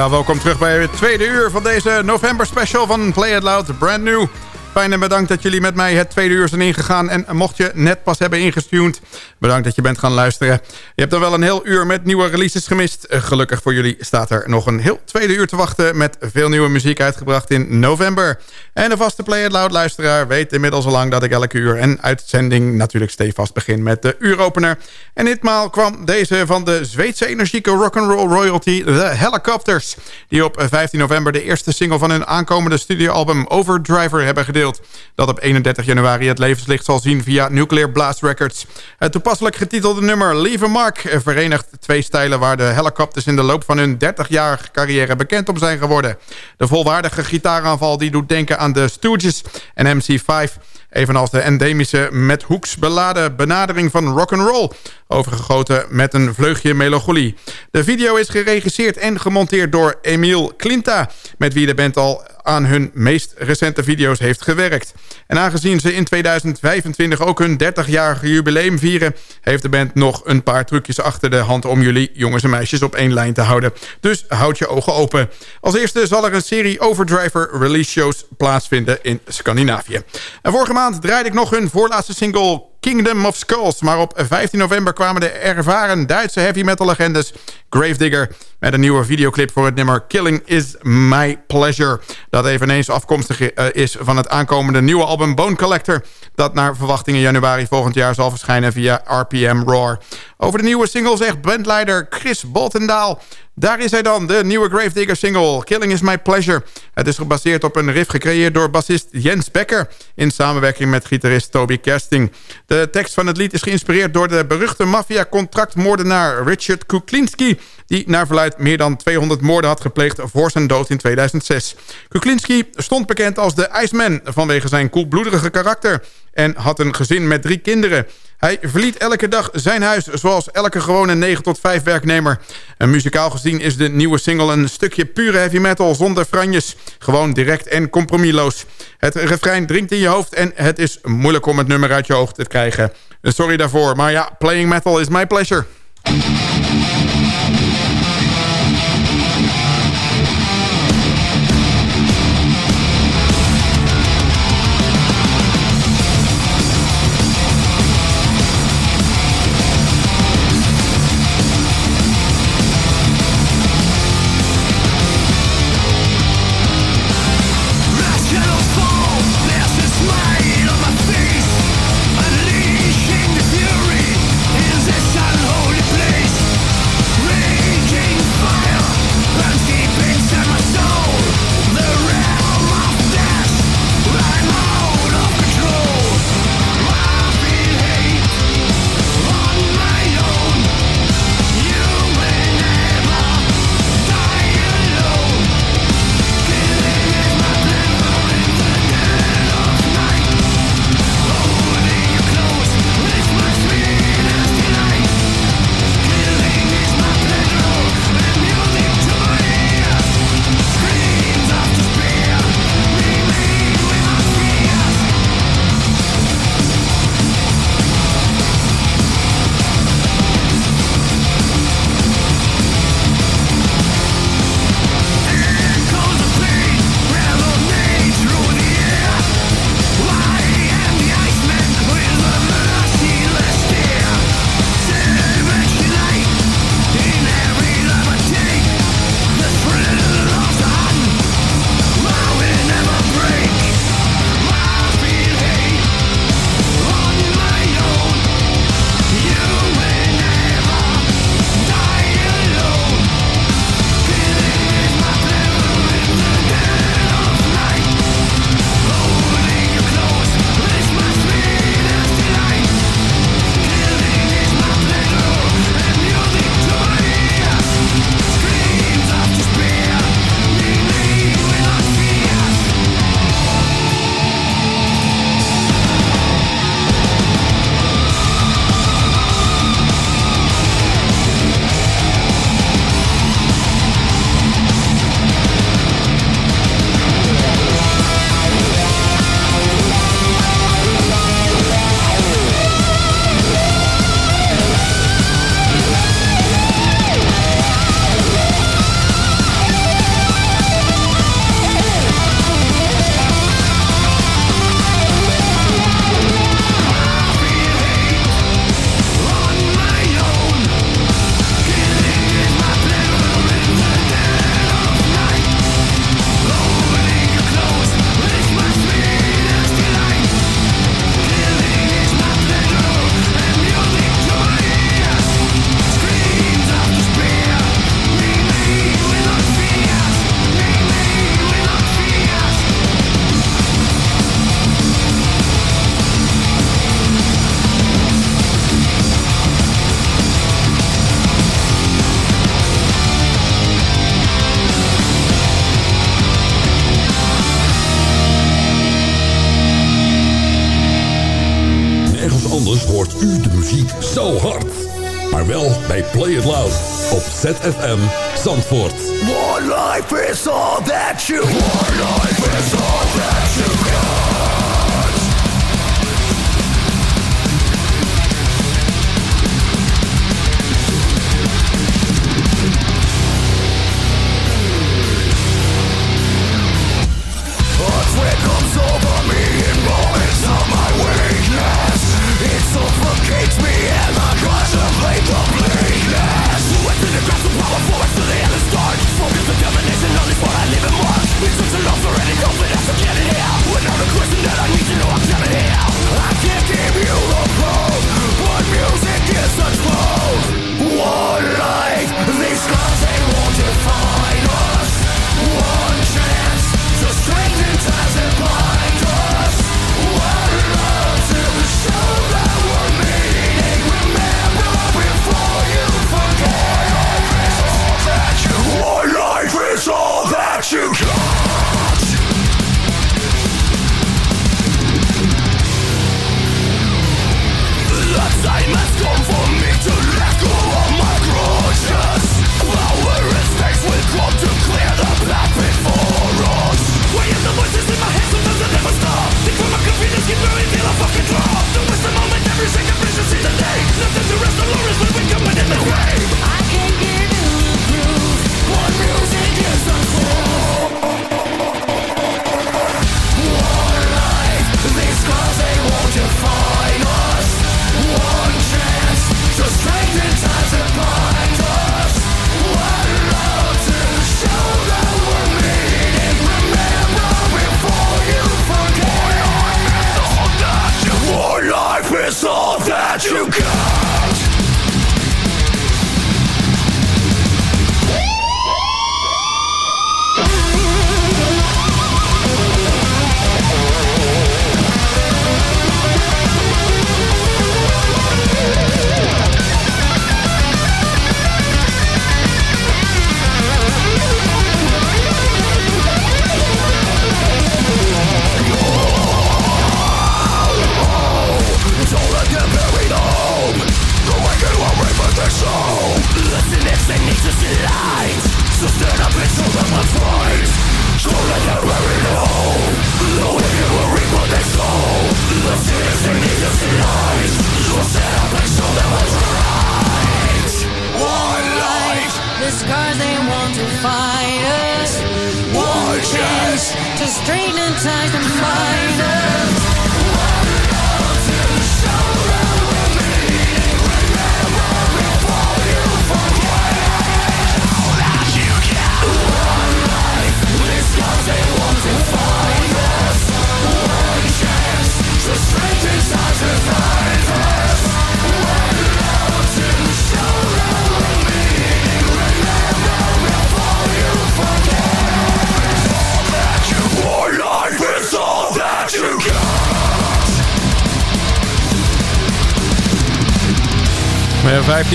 Ja, welkom terug bij het tweede uur van deze november special van Play It Loud, brand new. Fijn en bedankt dat jullie met mij het tweede uur zijn ingegaan. En mocht je net pas hebben ingestuurd, bedankt dat je bent gaan luisteren. Je hebt er wel een heel uur met nieuwe releases gemist. Eh, gelukkig voor jullie staat er nog een heel tweede uur te wachten... met veel nieuwe muziek uitgebracht in november. En de vaste Play It Loud luisteraar weet inmiddels al lang... dat ik elke uur en uitzending natuurlijk stevast begin met de uuropener. En ditmaal kwam deze van de Zweedse energieke rock'n'roll royalty... The Helicopters, die op 15 november de eerste single van hun aankomende studioalbum Overdriver hebben gedeeld dat op 31 januari het levenslicht zal zien via Nuclear Blast Records. Het toepasselijk getitelde nummer Leave a Mark verenigt twee stijlen... waar de Helicopters in de loop van hun 30-jarige carrière bekend om zijn geworden. De volwaardige gitaaraanval die doet denken aan de Stooges en MC5... Evenals de endemische met hoeks beladen benadering van rock'n'roll. Overgegoten met een vleugje melancholie. De video is geregisseerd en gemonteerd door Emile Klinta... met wie de band al aan hun meest recente video's heeft gewerkt. En aangezien ze in 2025 ook hun 30-jarige jubileum vieren... heeft de band nog een paar trucjes achter de hand... om jullie jongens en meisjes op één lijn te houden. Dus houd je ogen open. Als eerste zal er een serie Overdriver release shows plaatsvinden in Scandinavië. En vorige maand draaide ik nog hun voorlaatste single Kingdom of Skulls. Maar op 15 november kwamen de ervaren Duitse heavy metal legendes Gravedigger... met een nieuwe videoclip voor het nummer Killing is My Pleasure. Dat eveneens afkomstig eh, is van het aankomende nieuwe album Bone Collector... dat naar verwachting in januari volgend jaar zal verschijnen via RPM Roar. Over de nieuwe single zegt bandleider Chris Boltendaal... Daar is hij dan, de nieuwe Gravedigger single Killing is My Pleasure. Het is gebaseerd op een riff gecreëerd door bassist Jens Becker... in samenwerking met gitarist Toby Kersting. De tekst van het lied is geïnspireerd door de beruchte maffia-contractmoordenaar Richard Kuklinski... die naar verluid meer dan 200 moorden had gepleegd voor zijn dood in 2006. Kuklinski stond bekend als de Iceman vanwege zijn koelbloedige karakter... en had een gezin met drie kinderen... Hij verliet elke dag zijn huis, zoals elke gewone 9 tot 5 werknemer. En muzikaal gezien is de nieuwe single een stukje pure heavy metal zonder franjes. Gewoon direct en compromisloos. Het refrein dringt in je hoofd en het is moeilijk om het nummer uit je hoofd te krijgen. Sorry daarvoor, maar ja, playing metal is my pleasure. ZFM a question that every second precious is the day. Nothing to rest alone is when we come in the grave all that you got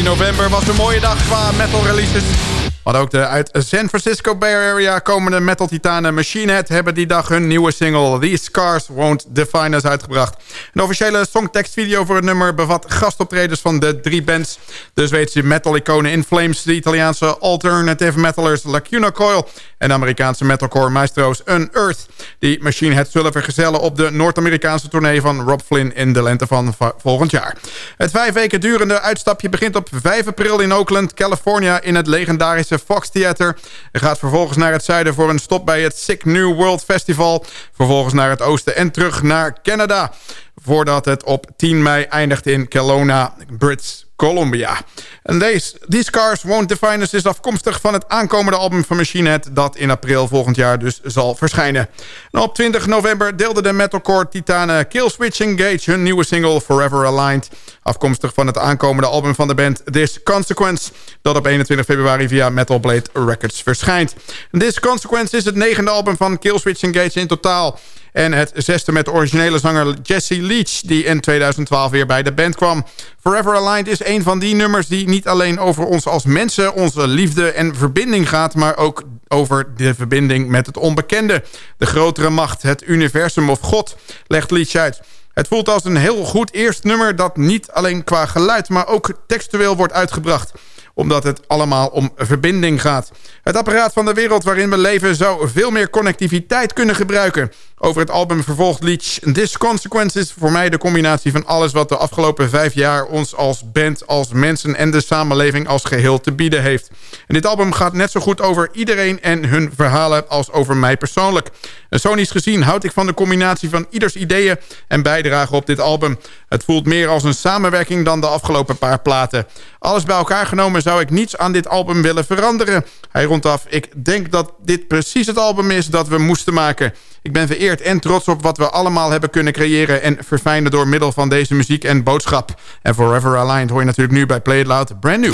november was een mooie dag qua metal releases. Hadden ook de uit San Francisco Bay Area komende metal titanen Machine Head... hebben die dag hun nieuwe single These Scars Won't Define Us uitgebracht. Een officiële songtekstvideo voor het nummer bevat gastoptredens van de drie bands. De Zweedse metal-iconen In Flames, de Italiaanse alternative metalers Lacuna Coil... en de Amerikaanse metalcore maestro's Unearth... die Machine Head zullen vergezellen op de Noord-Amerikaanse tournee van Rob Flynn... in de lente van va- volgend jaar. Het vijf weken durende uitstapje begint op 5 april in Oakland, California... in het legendarische Fox Theater. En gaat vervolgens naar het zuiden voor een stop bij het Sick New World Festival. Vervolgens naar het oosten en terug naar Canada. Voordat het op 10 mei eindigt in Kelowna, Brits Columbia. En deze, These Cars Won't Define Us is afkomstig van het aankomende album van Machine Head... dat in april volgend jaar dus zal verschijnen. En op 20 november deelde de metalcore titanen Killswitch Engage... hun nieuwe single Forever Aligned... afkomstig van het aankomende album van de band This Consequence... dat op 21 februari via Metal Blade Records verschijnt. This Consequence is het negende album van Killswitch Engage in totaal... En het zesde met de originele zanger Jesse Leach... die in 2012 weer bij de band kwam. Forever Aligned is een van die nummers die niet alleen over ons als mensen... onze liefde en verbinding gaat... maar ook over de verbinding met het onbekende. De grotere macht, het universum of God, legt Leach uit. Het voelt als een heel goed eerst nummer dat niet alleen qua geluid... maar ook textueel wordt uitgebracht omdat het allemaal om verbinding gaat. Het apparaat van de wereld waarin we leven zou veel meer connectiviteit kunnen gebruiken. Over het album vervolgt Leach This Consequences voor mij de combinatie van alles wat de afgelopen vijf jaar ons als band, als mensen en de samenleving als geheel te bieden heeft. En dit album gaat net zo goed over iedereen en hun verhalen als over mij persoonlijk. En Sony's gezien houd ik van de combinatie van ieders ideeën en bijdrage op dit album. Het voelt meer als een samenwerking dan de afgelopen paar platen. Alles bij elkaar genomen zou ik niets aan dit album willen veranderen. Hij rondaf, ik denk dat dit precies het album is dat we moesten maken. Ik ben en trots op wat we allemaal hebben kunnen creëren... en verfijnen door middel van deze muziek en boodschap. En Forever Aligned hoor je natuurlijk nu bij Play It Loud, brand new.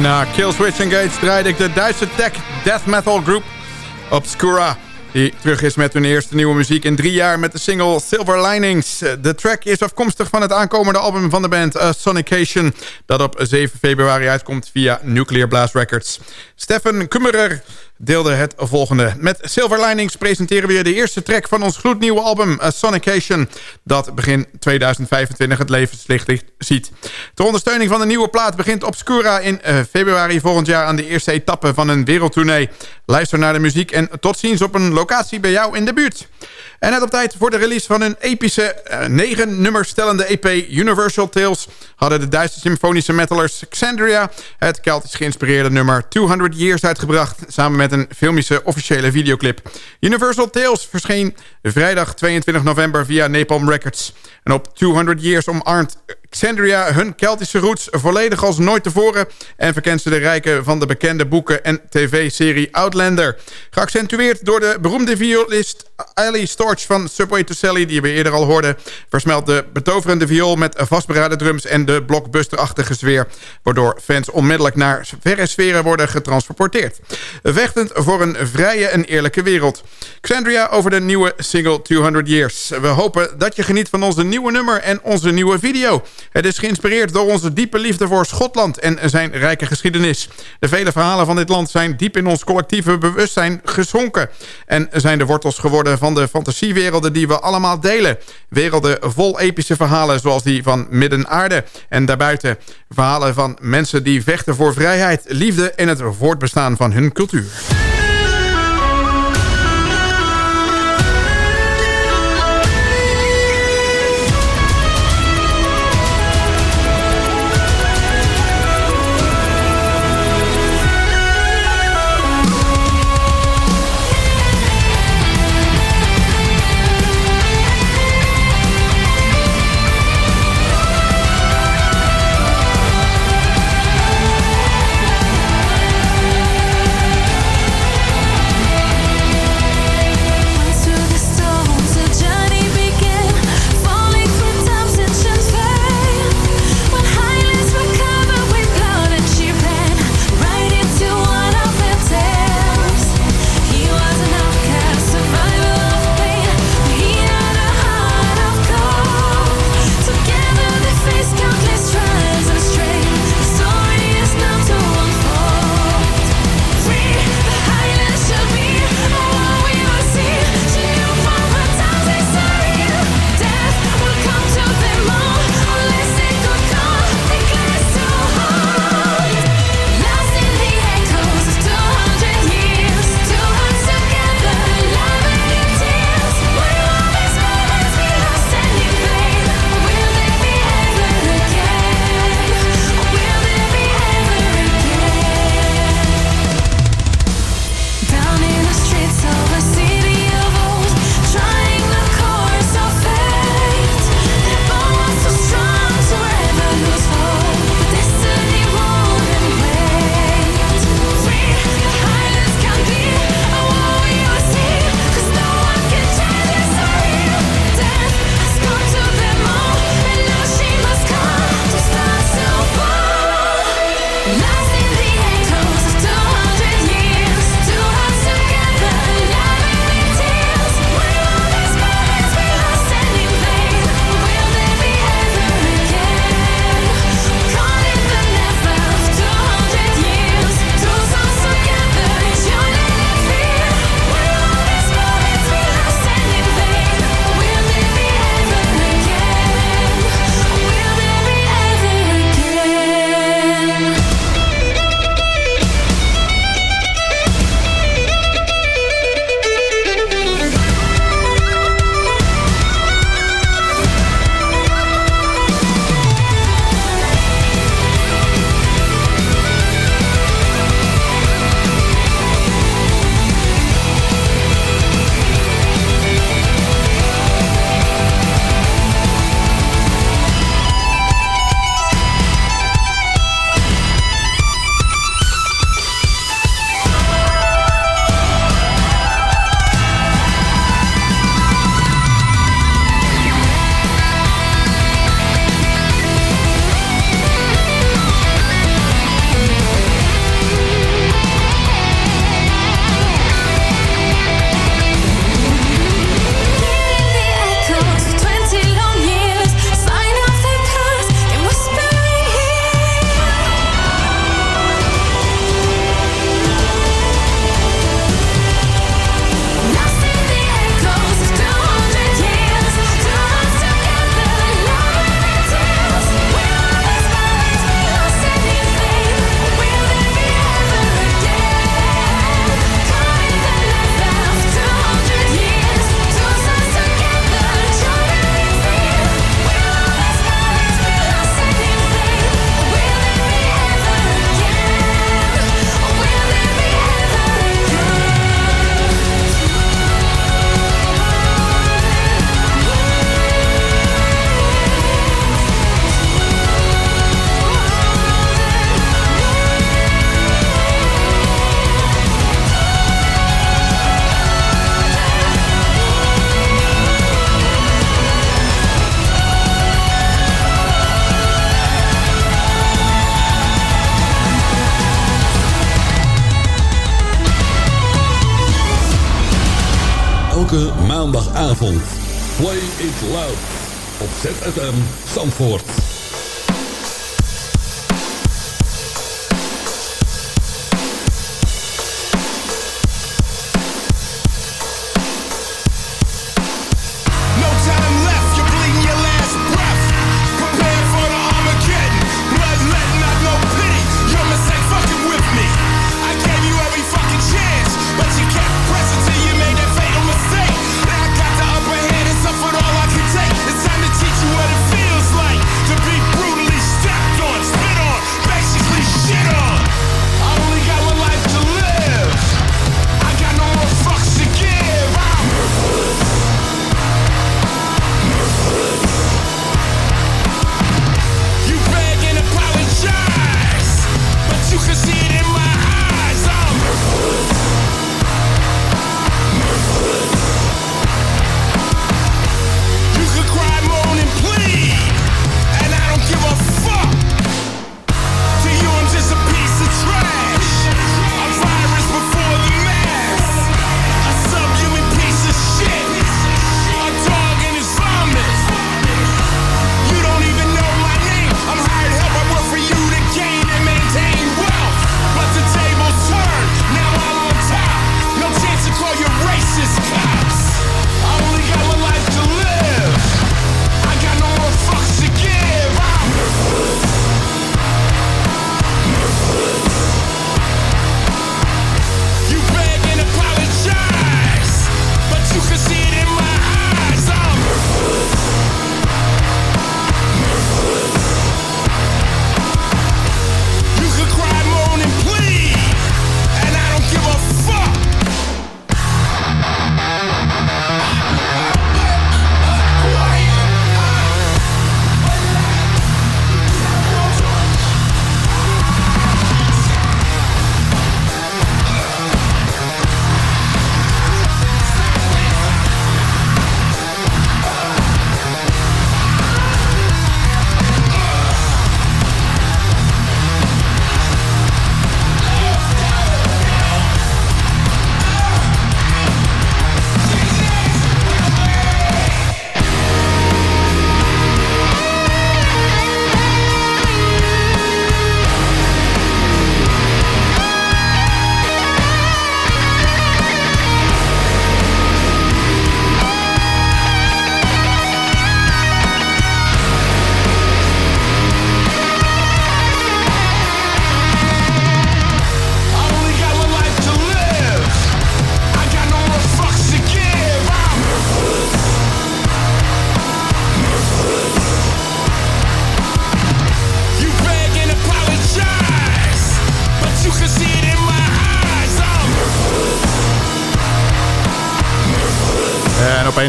Na Killswitch Engage draaide ik de Duitse tech death metal groep Obscura. Die terug is met hun eerste nieuwe muziek in drie jaar met de single Silver Linings. De track is afkomstig van het aankomende album van de band uh, Sonication... dat op 7 februari uitkomt via Nuclear Blast Records. Stefan Kummerer deelde het volgende. Met Silver Linings presenteren we de eerste track van ons gloednieuwe album Sonication... dat begin 2025 het levenslicht ziet. Ter ondersteuning van de nieuwe plaat begint Obscura in uh, februari volgend jaar... aan de eerste etappe van een wereldtournee. Luister naar de muziek en tot ziens op een locatie bij jou in de buurt. En net op tijd voor de release van hun epische uh, negen nummers stellende EP Universal Tales... hadden de Duitse symfonische metalers Xandria... het Keltisch geïnspireerde nummer 200 Years uitgebracht... samen met een filmische officiële videoclip. Universal Tales verscheen vrijdag 22 november via Napalm Records. En op 200 Years omarmt Xandria hun Keltische roots volledig als nooit tevoren... en verkent ze de rijken van de bekende boeken en tv-serie Outlander. Geaccentueerd door de beroemde violist Ali Storch van Subway to Sally... die we eerder al hoorden, versmelt de betoverende viool... met vastberaden drums en de blockbusterachtige sfeer... waardoor fans onmiddellijk naar verre sferen worden getransporteerd. Vechtend voor een vrije en eerlijke wereld. Xandria over de nieuwe single 200 Years. We hopen dat je geniet van onze nieuwe nummer en onze nieuwe video... Het is geïnspireerd door onze diepe liefde voor Schotland en zijn rijke geschiedenis. De vele verhalen van dit land zijn diep in ons collectieve bewustzijn gezonken... en zijn de wortels geworden van de fantasiewerelden die we allemaal delen. Werelden vol epische verhalen zoals die van Midden-Aarde en daarbuiten. Verhalen van mensen die vechten voor vrijheid, liefde en het voortbestaan van hun cultuur. Op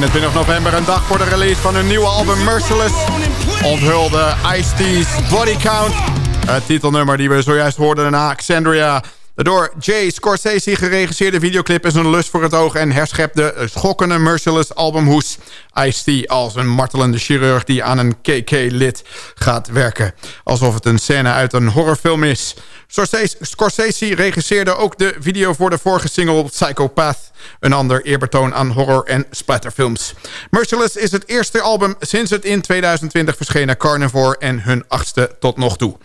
21 november, een dag voor de release van hun nieuwe album Merciless... onthulde Ice-T's Body Count. Het titelnummer die we zojuist hoorden na Xandria... De door Jay Scorsese geregisseerde videoclip is een lust voor het oog... en herschept de schokkende Merciless albumhoes. Ice-T als een martelende chirurg die aan een KK-lid gaat werken. Alsof het een scène uit een horrorfilm is. Scorsese, regisseerde ook de video voor de vorige single Psychopath... een ander eerbetoon aan horror- en splatterfilms. Merciless is het eerste album sinds het in 2020 verschenen Carnivore... en hun achtste tot nog toe.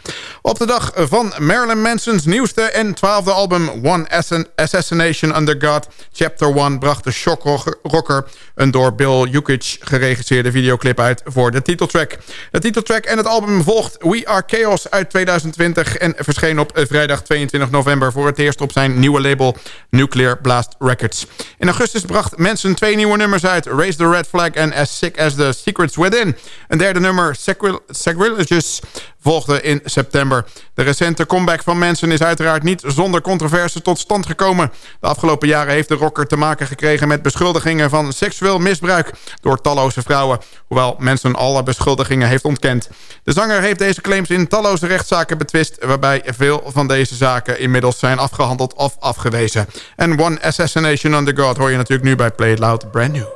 Op de dag van Marilyn Manson's nieuwste en twaalfde album... One Assassination Under God, Chapter 1... bracht de shockrocker een door Bill Jukic geregisseerde videoclip uit... voor de titeltrack. De titeltrack en het album volgt We Are Chaos uit 2020... en verscheen op vrijdag 22 november voor het eerst op zijn nieuwe label Nuclear Blast Records. In augustus bracht Manson twee nieuwe nummers uit... Raise the Red Flag en As Sick as the Secrets Within. Een derde nummer, Sacri Sacrilegious, volgde in september. De recente comeback van Manson is uiteraard niet zonder controverse tot stand gekomen. De afgelopen jaren heeft de rocker te maken gekregen met beschuldigingen van seksueel misbruik door talloze vrouwen, hoewel Manson alle beschuldigingen heeft ontkend. De zanger heeft deze claims in talloze rechtszaken betwist, waarbij veel van deze zaken inmiddels zijn afgehandeld of afgewezen. En One Assassination on the God hoor je natuurlijk nu bij Play It Loud Brand New.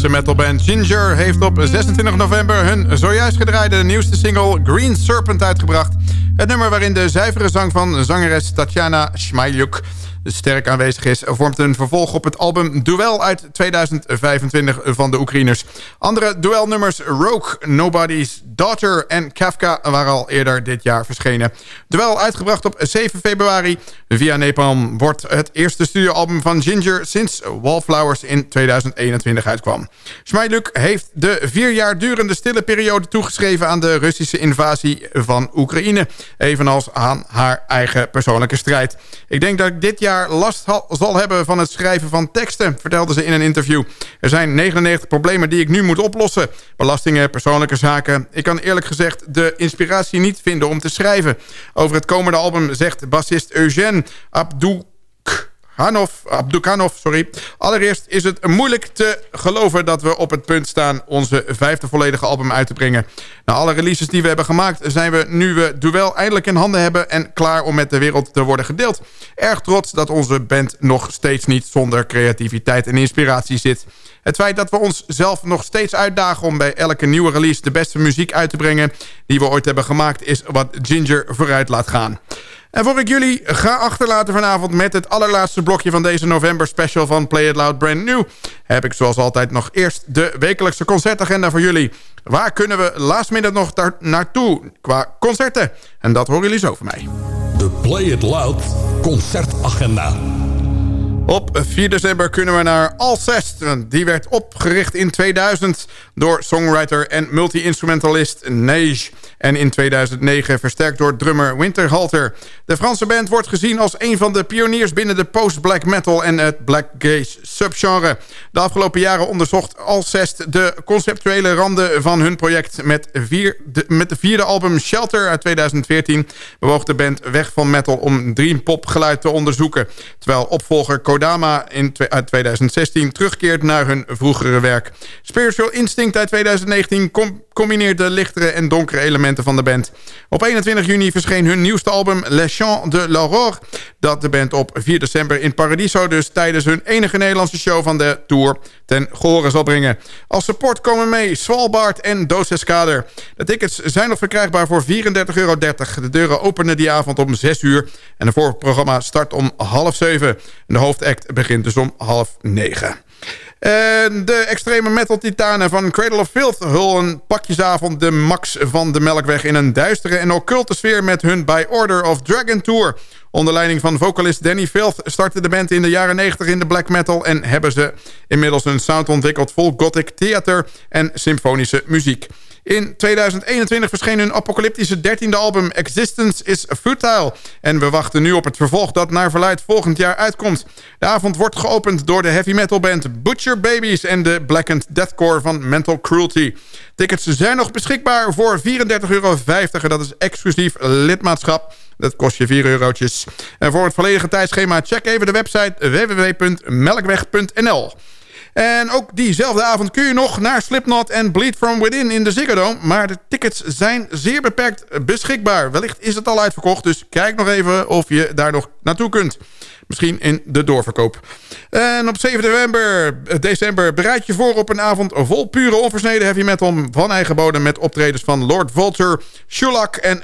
Oekraïense metalband Ginger heeft op 26 november hun zojuist gedraaide nieuwste single Green Serpent uitgebracht. Het nummer waarin de zuivere zang van zangeres Tatjana Shmailuk sterk aanwezig is... vormt een vervolg op het album Duel uit 2025 van de Oekraïners. Andere duelnummers Rogue, Nobody's Daughter en Kafka... waren al eerder dit jaar verschenen. Duel uitgebracht op 7 februari. Via Nepal wordt het eerste studioalbum van Ginger... sinds Wallflowers in 2021 uitkwam. Schmeidluk heeft de vier jaar durende stille periode toegeschreven... aan de Russische invasie van Oekraïne. Evenals aan haar eigen persoonlijke strijd. Ik denk dat ik dit jaar last zal hebben van het schrijven van teksten, vertelde ze in een interview. Er zijn 99 problemen die ik nu moet oplossen. Belastingen, persoonlijke zaken. Ik kan eerlijk gezegd de inspiratie niet vinden om te schrijven. Over het komende album zegt bassist Eugène Abdou Hanov, Abdukanov, sorry. Allereerst is het moeilijk te geloven dat we op het punt staan... onze vijfde volledige album uit te brengen. Na alle releases die we hebben gemaakt... zijn we nu we Duel eindelijk in handen hebben... en klaar om met de wereld te worden gedeeld. Erg trots dat onze band nog steeds niet zonder creativiteit en inspiratie zit. Het feit dat we ons zelf nog steeds uitdagen om bij elke nieuwe release de beste muziek uit te brengen die we ooit hebben gemaakt is wat Ginger vooruit laat gaan. En voor ik jullie ga achterlaten vanavond met het allerlaatste blokje van deze november special van Play It Loud Brand New... heb ik zoals altijd nog eerst de wekelijkse concertagenda voor jullie. Waar kunnen we last minute nog naartoe qua concerten? En dat horen jullie zo van mij. De Play It Loud concertagenda. Op 4 december kunnen we naar Alcest. Die werd opgericht in 2000 door songwriter en multi-instrumentalist Neige. En in 2009 versterkt door drummer Winterhalter. De Franse band wordt gezien als een van de pioniers binnen de post-black metal en het black gaze subgenre. De afgelopen jaren onderzocht Alcest de conceptuele randen van hun project. Met, vier, de, met de vierde album Shelter uit 2014 bewoog de band weg van metal om dream pop geluid te onderzoeken. Terwijl opvolger Kodama in, uit 2016 terugkeert naar hun vroegere werk. Spiritual Instinct uit 2019 combineert de lichtere en donkere elementen van de band. Op 21 juni verscheen hun nieuwste album Les Chants de l'Aurore... dat de band op 4 december in Paradiso... dus tijdens hun enige Nederlandse show van de tour ten gehore zal brengen. Als support komen mee Svalbard en Dooseskader. De tickets zijn nog verkrijgbaar voor 34,30 euro. De deuren openen die avond om 6 uur. En het voorprogramma start om half 7. de hoofdact begint dus om half 9. En de extreme metal titanen van Cradle of Filth hullen pakjesavond de Max van de Melkweg... in een duistere en occulte sfeer met hun By Order of Dragon Tour. Onder leiding van vocalist Danny Filth startte de band in de jaren 90 in de black metal... en hebben ze inmiddels een sound ontwikkeld vol gothic theater en symfonische muziek. In 2021 verscheen hun apocalyptische dertiende album Existence is Futile. En we wachten nu op het vervolg dat naar verluid volgend jaar uitkomt. De avond wordt geopend door de heavy metal band Butcher Babies... en de blackened deathcore van Mental Cruelty. Tickets zijn nog beschikbaar voor 34,50 euro. Dat is exclusief lidmaatschap. Dat kost je 4 eurotjes. En voor het volledige tijdschema check even de website www.melkweg.nl. En ook diezelfde avond kun je nog naar Slipknot en Bleed From Within in de Ziggo Dome. Maar de tickets zijn zeer beperkt beschikbaar. Wellicht is het al uitverkocht, dus kijk nog even of je daar nog naartoe kunt. Misschien in de doorverkoop. En op 7 november, december bereid je voor op een avond vol pure onversneden heavy metal van eigen bodem met optredens van Lord Vulture, Shulak en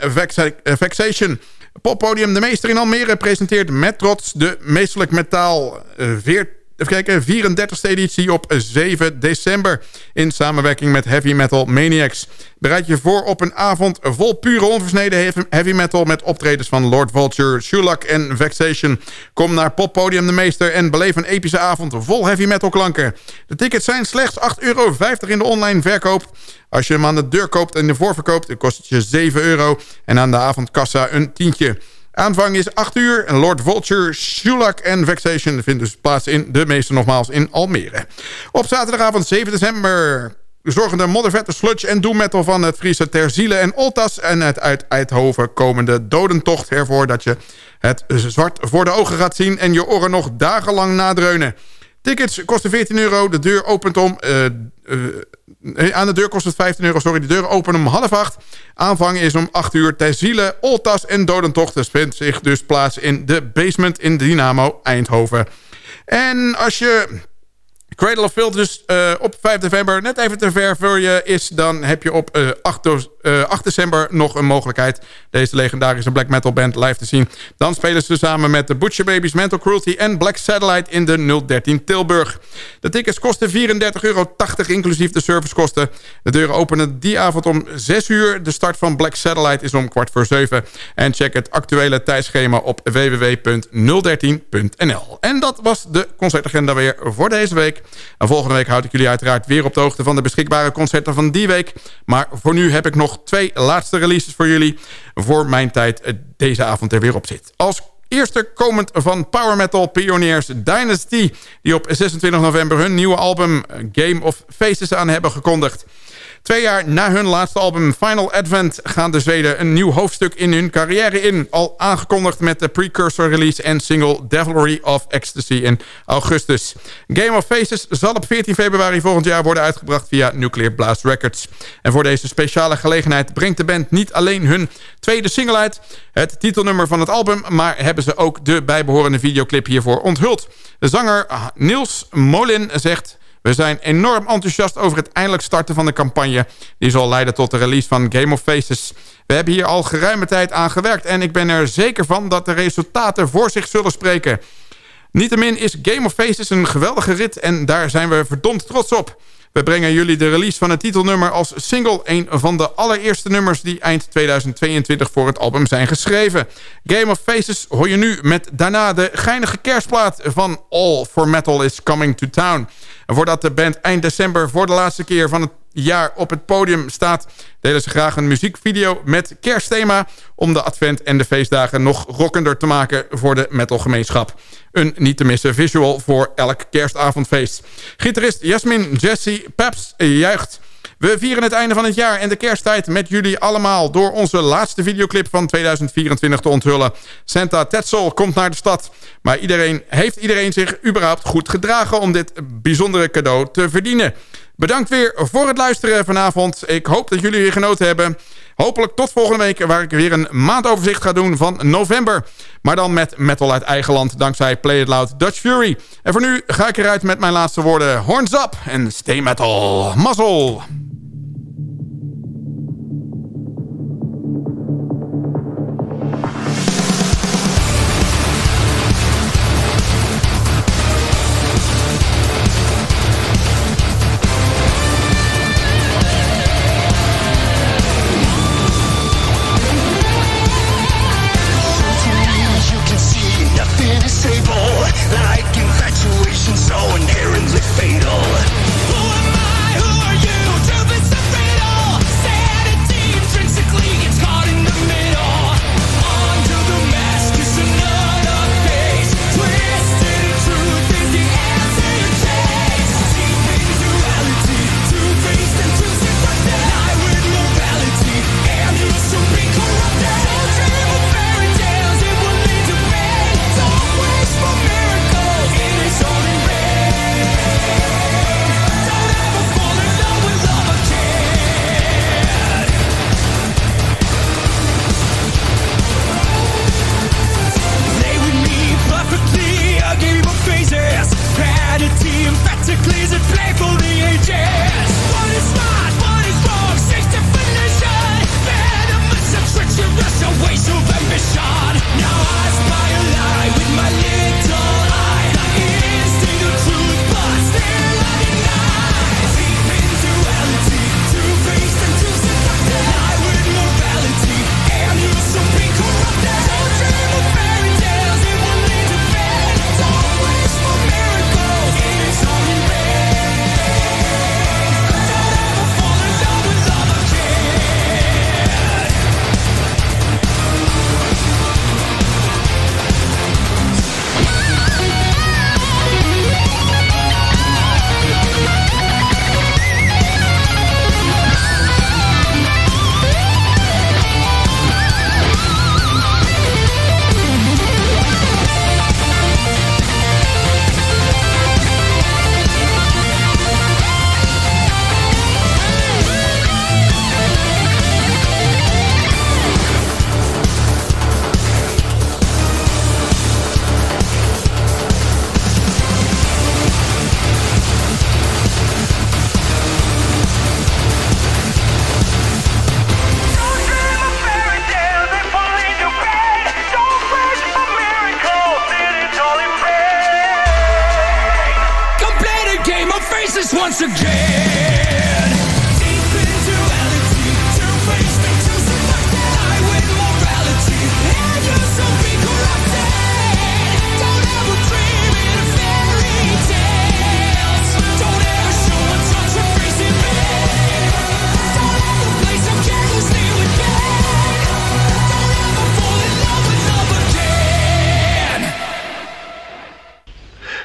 Vexation. Poppodium De Meester in Almere presenteert met trots de meestelijk metaal 14 eh, Even kijken, 34e editie op 7 december. In samenwerking met Heavy Metal Maniacs. Bereid je voor op een avond vol pure onversneden heavy metal... met optredens van Lord Vulture, Shulak en Vexation. Kom naar Poppodium de Meester en beleef een epische avond vol heavy metal klanken. De tickets zijn slechts 8,50 euro in de online verkoop. Als je hem aan de deur koopt en de voorverkoopt, kost het je 7 euro. En aan de avondkassa een tientje. Aanvang is 8 uur. En Lord Vulture, Shulak en Vexation vinden dus plaats in de meeste nogmaals in Almere. Op zaterdagavond 7 december zorgen de moddervette sludge en doom metal van het Friese Terziele en Oltas... en het uit Eindhoven komende dodentocht ervoor dat je het zwart voor de ogen gaat zien... en je oren nog dagenlang nadreunen. Tickets kosten 14 euro. De deur opent om... Uh, uh, aan de deur kost het 15 euro. Sorry, de deur openen om half acht. Aanvang is om 8 uur. Ter Oltas en Dodentocht vindt zich dus plaats in de basement in Dynamo Eindhoven. En als je Cradle of Filth dus uh, op 5 november net even te ver voor je is... dan heb je op uh, 8, uh, 8, december nog een mogelijkheid... deze legendarische black metal band live te zien. Dan spelen ze samen met de Butcher Babies, Mental Cruelty en Black Satellite... in de 013 Tilburg. De tickets kosten 34,80 euro, inclusief de servicekosten. De deuren openen die avond om 6 uur. De start van Black Satellite is om kwart voor 7. En check het actuele tijdschema op www.013.nl. En dat was de concertagenda weer voor deze week. En volgende week houd ik jullie uiteraard weer op de hoogte... van de beschikbare concerten van die week. Maar voor nu heb ik nog twee laatste releases voor jullie... voor mijn tijd deze avond er weer op zit. Als eerste komend van power metal pioniers Dynasty... die op 26 november hun nieuwe album Game of Faces aan hebben gekondigd. Twee jaar na hun laatste album Final Advent gaan de Zweden een nieuw hoofdstuk in hun carrière in. Al aangekondigd met de precursor release en single Devilry of Ecstasy in augustus. Game of Faces zal op 14 februari volgend jaar worden uitgebracht via Nuclear Blast Records. En voor deze speciale gelegenheid brengt de band niet alleen hun tweede single uit, het titelnummer van het album, maar hebben ze ook de bijbehorende videoclip hiervoor onthuld. De zanger Niels Molin zegt... We zijn enorm enthousiast over het eindelijk starten van de campagne... die zal leiden tot de release van Game of Faces. We hebben hier al geruime tijd aan gewerkt... en ik ben er zeker van dat de resultaten voor zich zullen spreken. Niettemin is Game of Faces een geweldige rit... en daar zijn we verdomd trots op. We brengen jullie de release van het titelnummer als single... een van de allereerste nummers die eind 2022 voor het album zijn geschreven. Game of Faces hoor je nu met daarna de geinige kerstplaat van All for Metal is Coming to Town... En voordat de band eind december voor de laatste keer van het jaar op het podium staat... delen ze graag een muziekvideo met kerstthema... om de advent en de feestdagen nog rockender te maken voor de metalgemeenschap. Een niet te missen visual voor elk kerstavondfeest. Gitarist Jasmin Jesse Peps juicht... We vieren het einde van het jaar en de kersttijd met jullie allemaal... door onze laatste videoclip van 2024 te onthullen. Santa Tetzel komt naar de stad. Maar iedereen, heeft iedereen zich überhaupt goed gedragen... om dit bijzondere cadeau te verdienen? Bedankt weer voor het luisteren vanavond. Ik hoop dat jullie weer genoten hebben. Hopelijk tot volgende week waar ik weer een maandoverzicht ga doen van november. Maar dan met metal uit eigen land dankzij Play It Loud Dutch Fury. En voor nu ga ik eruit met mijn laatste woorden. Horns up en stay metal. Muzzle.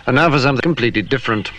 And now for something completely different.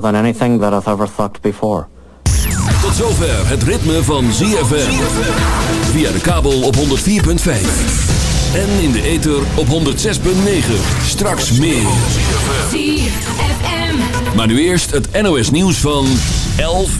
than anything that I've ever thought before. Tot zover het ritme van ZFM. Via de kabel op 104.5. En in de ether op 106.9. Straks meer. ZFM. Maar nu eerst het NOS nieuws van 11